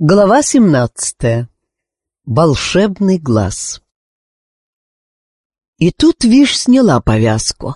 Глава семнадцатая. Волшебный глаз. И тут Виш сняла повязку.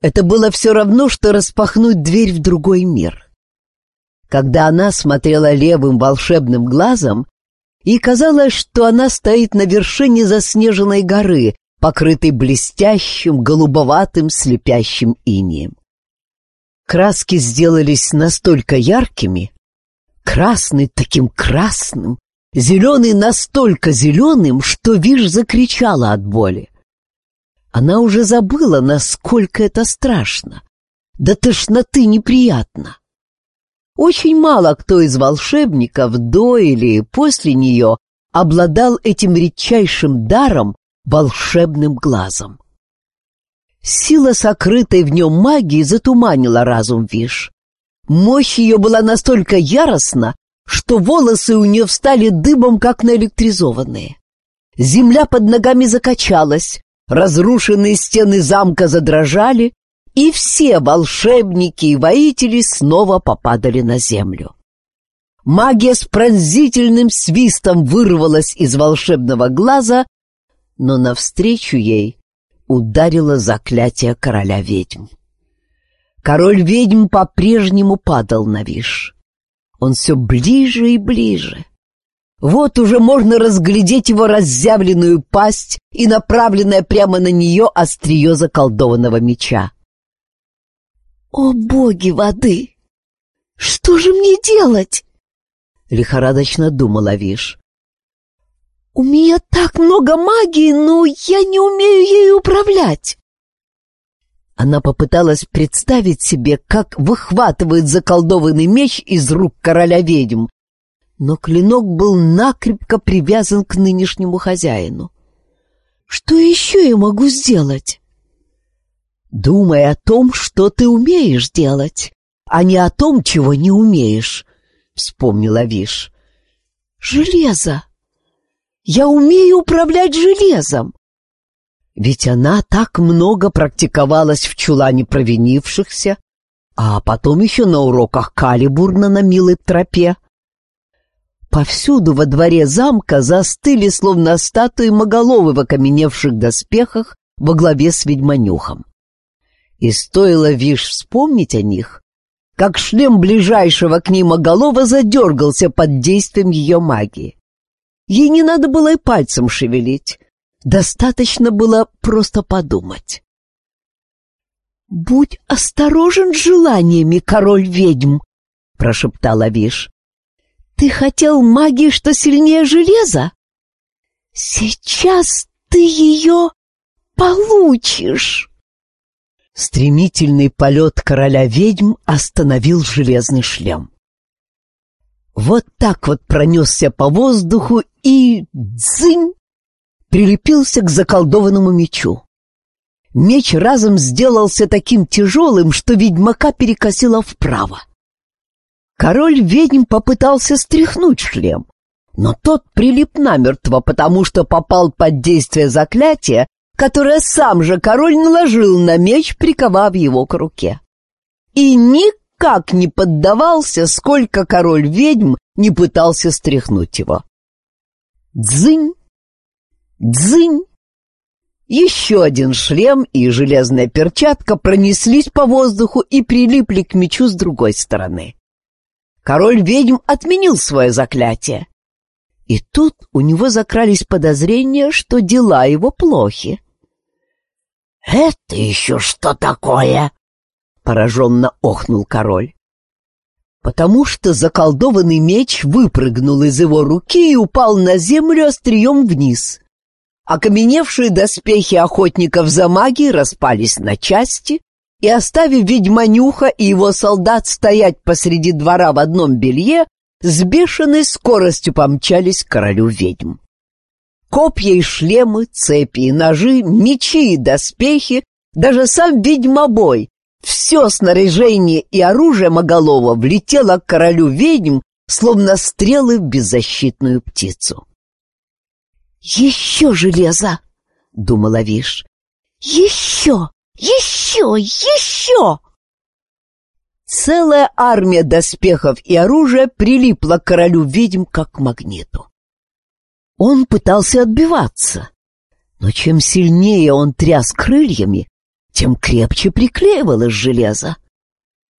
Это было все равно, что распахнуть дверь в другой мир. Когда она смотрела левым волшебным глазом, ей казалось, что она стоит на вершине заснеженной горы, покрытой блестящим, голубоватым, слепящим инием. Краски сделались настолько яркими, Красный таким красным, зеленый настолько зеленым, что Виш закричала от боли. Она уже забыла, насколько это страшно. До тошноты неприятно. Очень мало кто из волшебников до или после нее обладал этим редчайшим даром волшебным глазом. Сила сокрытой в нем магии затуманила разум Виш. Мощь ее была настолько яростна, что волосы у нее встали дыбом, как наэлектризованные. Земля под ногами закачалась, разрушенные стены замка задрожали, и все волшебники и воители снова попадали на землю. Магия с пронзительным свистом вырвалась из волшебного глаза, но навстречу ей ударило заклятие короля ведьм. Король-ведьм по-прежнему падал на виш. Он все ближе и ближе. Вот уже можно разглядеть его разъявленную пасть и направленное прямо на нее острие заколдованного меча. «О, боги воды! Что же мне делать?» — лихорадочно думала Виш. «У меня так много магии, но я не умею ею управлять. Она попыталась представить себе, как выхватывает заколдованный меч из рук короля ведьм, но клинок был накрепко привязан к нынешнему хозяину. «Что еще я могу сделать?» «Думай о том, что ты умеешь делать, а не о том, чего не умеешь», — вспомнила Виш. «Железо! Я умею управлять железом!» Ведь она так много практиковалась в чулане провинившихся, а потом еще на уроках Калибурна на милой тропе. Повсюду во дворе замка застыли, словно статуи моголовы в окаменевших доспехах во главе с ведьмонюхом. И стоило Виш вспомнить о них, как шлем ближайшего к ним оголова задергался под действием ее магии. Ей не надо было и пальцем шевелить, Достаточно было просто подумать. «Будь осторожен с желаниями, король ведьм!» — прошептала Виш. «Ты хотел магии, что сильнее железа? Сейчас ты ее получишь!» Стремительный полет короля ведьм остановил железный шлем. Вот так вот пронесся по воздуху и дзынь прилепился к заколдованному мечу. Меч разом сделался таким тяжелым, что ведьмака перекосило вправо. Король ведьм попытался стряхнуть шлем, но тот прилип намертво, потому что попал под действие заклятия, которое сам же король наложил на меч, приковав его к руке. И никак не поддавался, сколько король ведьм не пытался стряхнуть его. Дзынь! Дзынь! Еще один шлем и железная перчатка пронеслись по воздуху и прилипли к мечу с другой стороны. Король-ведьм отменил свое заклятие. И тут у него закрались подозрения, что дела его плохи. «Это еще что такое?» — пораженно охнул король. Потому что заколдованный меч выпрыгнул из его руки и упал на землю острием вниз. Окаменевшие доспехи охотников за магией распались на части, и, оставив ведьманюха и его солдат стоять посреди двора в одном белье, с бешеной скоростью помчались к королю ведьм. Копья и шлемы, цепи и ножи, мечи и доспехи, даже сам ведьмобой, все снаряжение и оружие Моголова влетело к королю ведьм, словно стрелы в беззащитную птицу. «Еще железо!» — думала Виш. «Еще! Еще! Еще!» Целая армия доспехов и оружия прилипла к королю ведьм как к магниту. Он пытался отбиваться, но чем сильнее он тряс крыльями, тем крепче приклеивалось железо.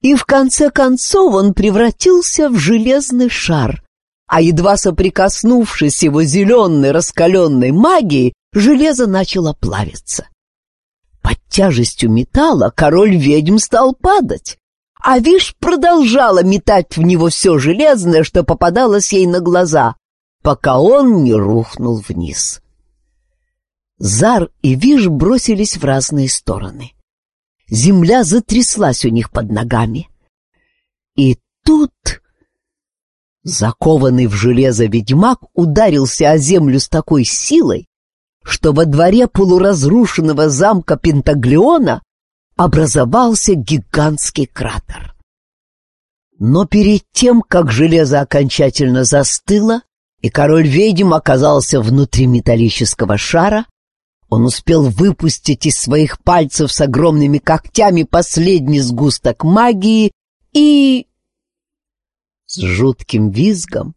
И в конце концов он превратился в железный шар, а едва соприкоснувшись его зеленой раскаленной магией, железо начало плавиться. Под тяжестью металла король ведьм стал падать, а Виш продолжала метать в него все железное, что попадалось ей на глаза, пока он не рухнул вниз. Зар и Виш бросились в разные стороны. Земля затряслась у них под ногами. И тут... Закованный в железо ведьмак ударился о землю с такой силой, что во дворе полуразрушенного замка Пентаглеона образовался гигантский кратер. Но перед тем, как железо окончательно застыло, и король-ведьм оказался внутри металлического шара, он успел выпустить из своих пальцев с огромными когтями последний сгусток магии и... С жутким визгом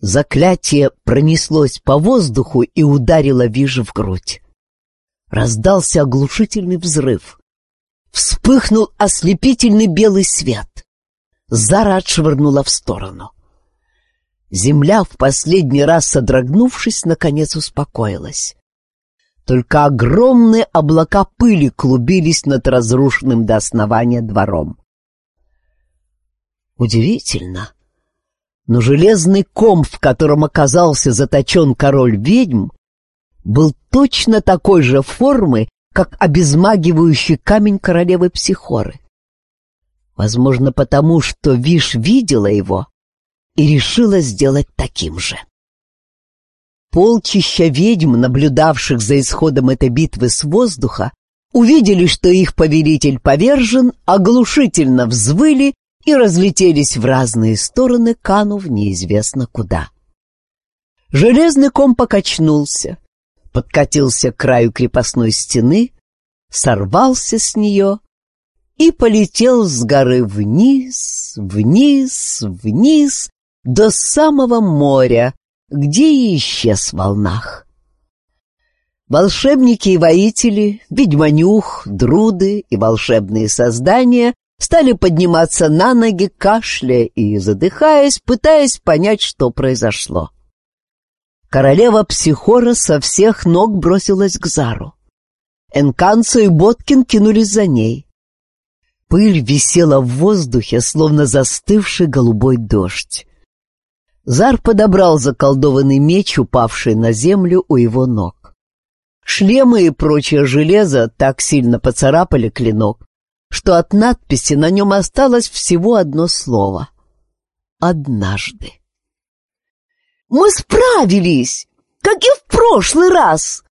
заклятие пронеслось по воздуху и ударило Вижа в грудь. Раздался оглушительный взрыв. Вспыхнул ослепительный белый свет. Зара отшвырнула в сторону. Земля, в последний раз содрогнувшись, наконец успокоилась. Только огромные облака пыли клубились над разрушенным до основания двором. Удивительно, но железный ком, в котором оказался заточен король-ведьм, был точно такой же формы, как обезмагивающий камень королевы Психоры. Возможно, потому что Виш видела его и решила сделать таким же. Полчища ведьм, наблюдавших за исходом этой битвы с воздуха, увидели, что их повелитель повержен, оглушительно взвыли и разлетелись в разные стороны, канув неизвестно куда. Железный ком покачнулся, подкатился к краю крепостной стены, сорвался с нее и полетел с горы вниз, вниз, вниз, до самого моря, где и исчез в волнах. Волшебники и воители, ведьманюх, друды и волшебные создания стали подниматься на ноги, кашляя и задыхаясь, пытаясь понять, что произошло. Королева Психора со всех ног бросилась к Зару. Энканцо и Боткин кинулись за ней. Пыль висела в воздухе, словно застывший голубой дождь. Зар подобрал заколдованный меч, упавший на землю у его ног. Шлемы и прочее железо так сильно поцарапали клинок, что от надписи на нем осталось всего одно слово — «Однажды». «Мы справились, как и в прошлый раз!»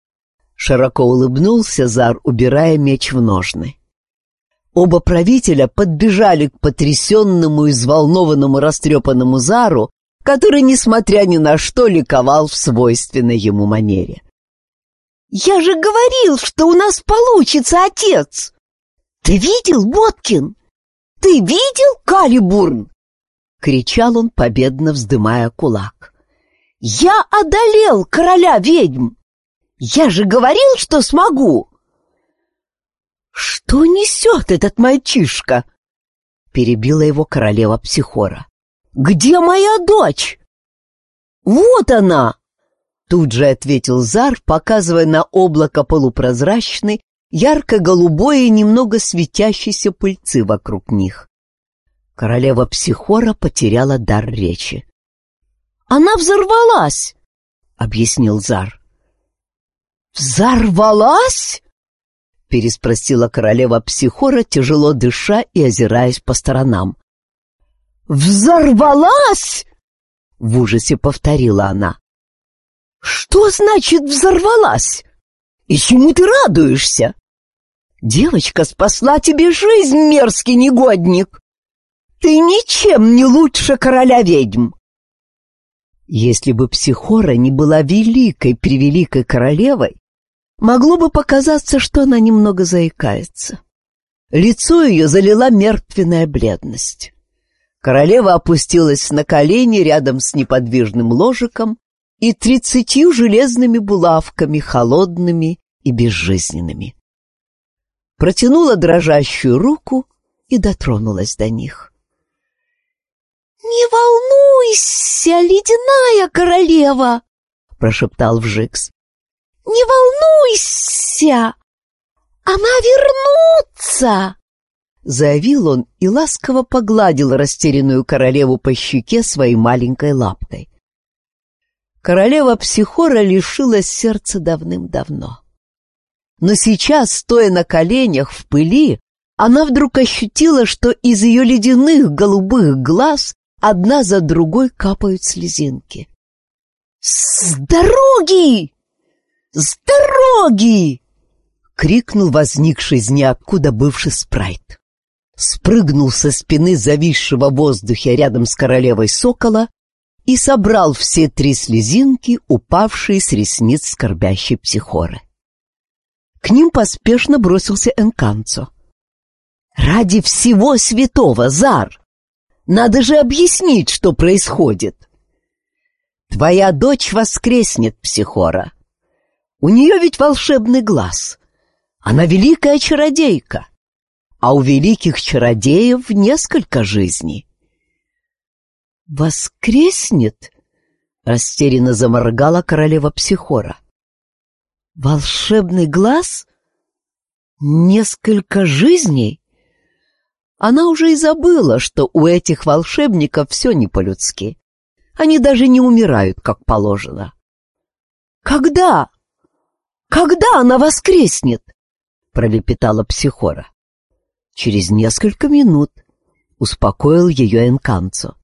Широко улыбнулся Зар, убирая меч в ножны. Оба правителя подбежали к потрясенному и взволнованному растрепанному Зару, который, несмотря ни на что, ликовал в свойственной ему манере. «Я же говорил, что у нас получится, отец! Ты видел, Боткин? Ты видел, Калибурн?» — кричал он, победно вздымая кулак. «Я одолел короля ведьм! Я же говорил, что смогу!» «Что несет этот мальчишка?» — перебила его королева Психора. «Где моя дочь?» «Вот она!» Тут же ответил Зар, показывая на облако полупрозрачной, ярко-голубой и немного светящейся пыльцы вокруг них. Королева Психора потеряла дар речи. «Она взорвалась!» — объяснил Зар. «Взорвалась?» — переспросила королева Психора, тяжело дыша и озираясь по сторонам. «Взорвалась?» — в ужасе повторила она. «Что значит взорвалась? И чему ты радуешься? Девочка спасла тебе жизнь, мерзкий негодник! Ты ничем не лучше короля ведьм!» Если бы Психора не была великой-превеликой королевой, могло бы показаться, что она немного заикается. Лицо ее залила мертвенная бледность. Королева опустилась на колени рядом с неподвижным ложиком и тридцатью железными булавками, холодными и безжизненными. Протянула дрожащую руку и дотронулась до них. «Не волнуйся, ледяная королева!» — прошептал Вжикс. «Не волнуйся! Она вернутся!» Заявил он и ласково погладил растерянную королеву по щеке своей маленькой лапкой. Королева Психора лишилась сердца давным-давно. Но сейчас, стоя на коленях в пыли, она вдруг ощутила, что из ее ледяных голубых глаз одна за другой капают слезинки. «С дороги! С дороги!» — крикнул возникший из ниоткуда бывший спрайт. Спрыгнул со спины зависшего в воздухе рядом с королевой сокола и собрал все три слезинки, упавшие с ресниц скорбящей психоры. К ним поспешно бросился Энканцо. «Ради всего святого, Зар! Надо же объяснить, что происходит. Твоя дочь воскреснет, Психора. У нее ведь волшебный глаз. Она великая чародейка. А у великих чародеев несколько жизней. «Воскреснет?» — растерянно заморгала королева Психора. «Волшебный глаз? Несколько жизней?» Она уже и забыла, что у этих волшебников все не по-людски. Они даже не умирают, как положено. «Когда? Когда она воскреснет?» — пролепетала Психора. «Через несколько минут», — успокоил ее Энканцо.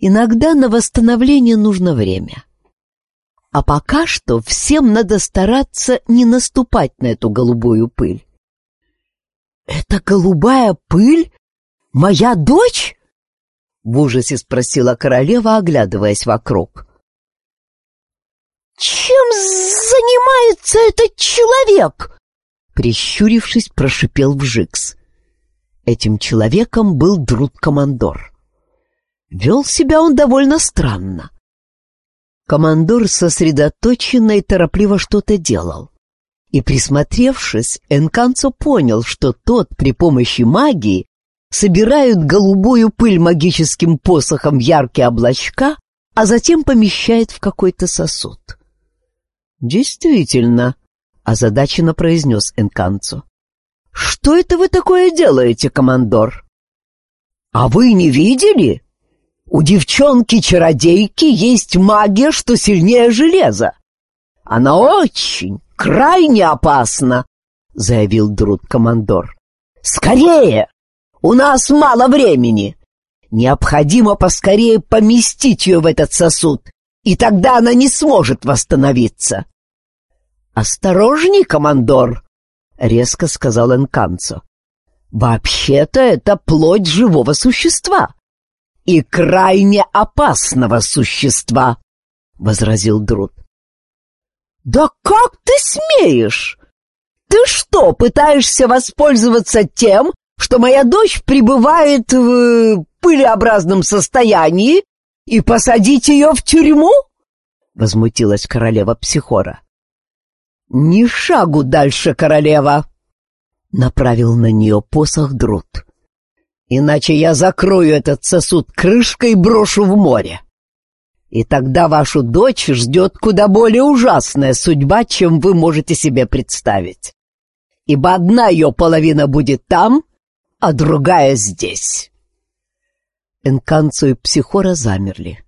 «Иногда на восстановление нужно время. А пока что всем надо стараться не наступать на эту голубую пыль. «Это голубая пыль? Моя дочь?» В ужасе спросила королева, оглядываясь вокруг. «Чем занимается этот человек?» Прищурившись, прошипел Вжикс. Этим человеком был Друд-командор. Вел себя он довольно странно. Командор сосредоточенно и торопливо что-то делал. И присмотревшись, Энканцо понял, что тот при помощи магии собирает голубую пыль магическим посохом в яркие облачка, а затем помещает в какой-то сосуд. «Действительно», — озадаченно произнес Энканцо. «Что это вы такое делаете, командор?» «А вы не видели? У девчонки-чародейки есть магия, что сильнее железа. Она очень, крайне опасно, — заявил Друд-командор. «Скорее! У нас мало времени. Необходимо поскорее поместить ее в этот сосуд, и тогда она не сможет восстановиться». «Осторожней, командор!» — резко сказал Энканцо. «Вообще-то это плоть живого существа и крайне опасного существа», — возразил Друд. «Да как ты смеешь? Ты что, пытаешься воспользоваться тем, что моя дочь пребывает в пылеобразном состоянии и посадить ее в тюрьму?» — возмутилась королева Психора. «Ни шагу дальше, королева!» — направил на нее посох Друд. «Иначе я закрою этот сосуд крышкой и брошу в море. И тогда вашу дочь ждет куда более ужасная судьба, чем вы можете себе представить. Ибо одна ее половина будет там, а другая здесь. Энканцу и Психора замерли.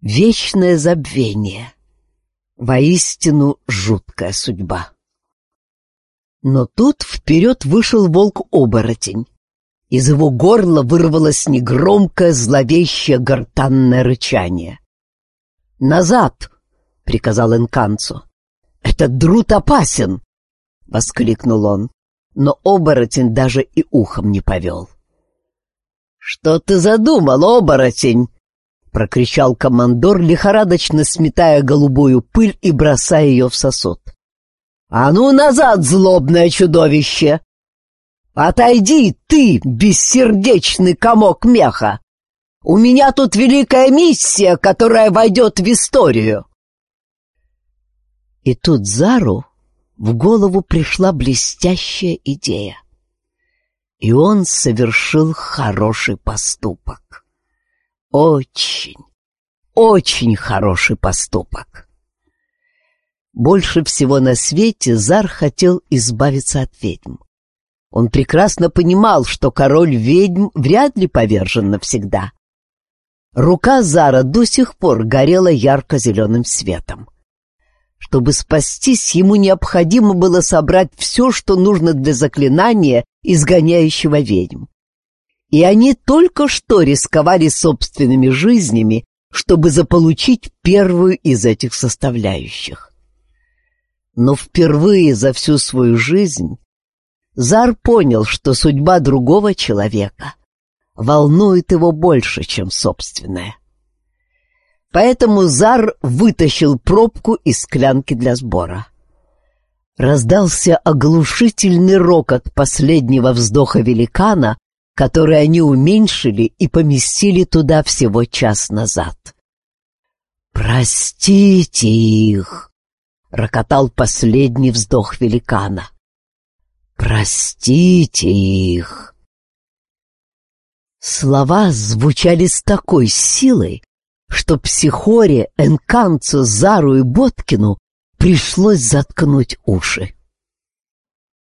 Вечное забвение. Воистину жуткая судьба. Но тут вперед вышел волк-оборотень. Из его горла вырвалось негромкое, зловещее гортанное рычание. «Назад!» — приказал Энканцу. «Этот друт опасен!» — воскликнул он, но оборотень даже и ухом не повел. «Что ты задумал, оборотень?» — прокричал командор, лихорадочно сметая голубую пыль и бросая ее в сосуд. «А ну назад, злобное чудовище!» Отойди, ты, бессердечный комок меха! У меня тут великая миссия, которая войдет в историю!» И тут Зару в голову пришла блестящая идея. И он совершил хороший поступок. Очень, очень хороший поступок. Больше всего на свете Зар хотел избавиться от ведьм. Он прекрасно понимал, что король ведьм вряд ли повержен навсегда. Рука Зара до сих пор горела ярко-зеленым светом. Чтобы спастись, ему необходимо было собрать все, что нужно для заклинания, изгоняющего ведьм. И они только что рисковали собственными жизнями, чтобы заполучить первую из этих составляющих. Но впервые за всю свою жизнь Зар понял, что судьба другого человека волнует его больше, чем собственная. Поэтому Зар вытащил пробку из склянки для сбора. Раздался оглушительный рокот последнего вздоха великана, который они уменьшили и поместили туда всего час назад. «Простите их!» — рокотал последний вздох великана. Простите их. Слова звучали с такой силой, что психоре, Энканцу, Зару и Боткину пришлось заткнуть уши.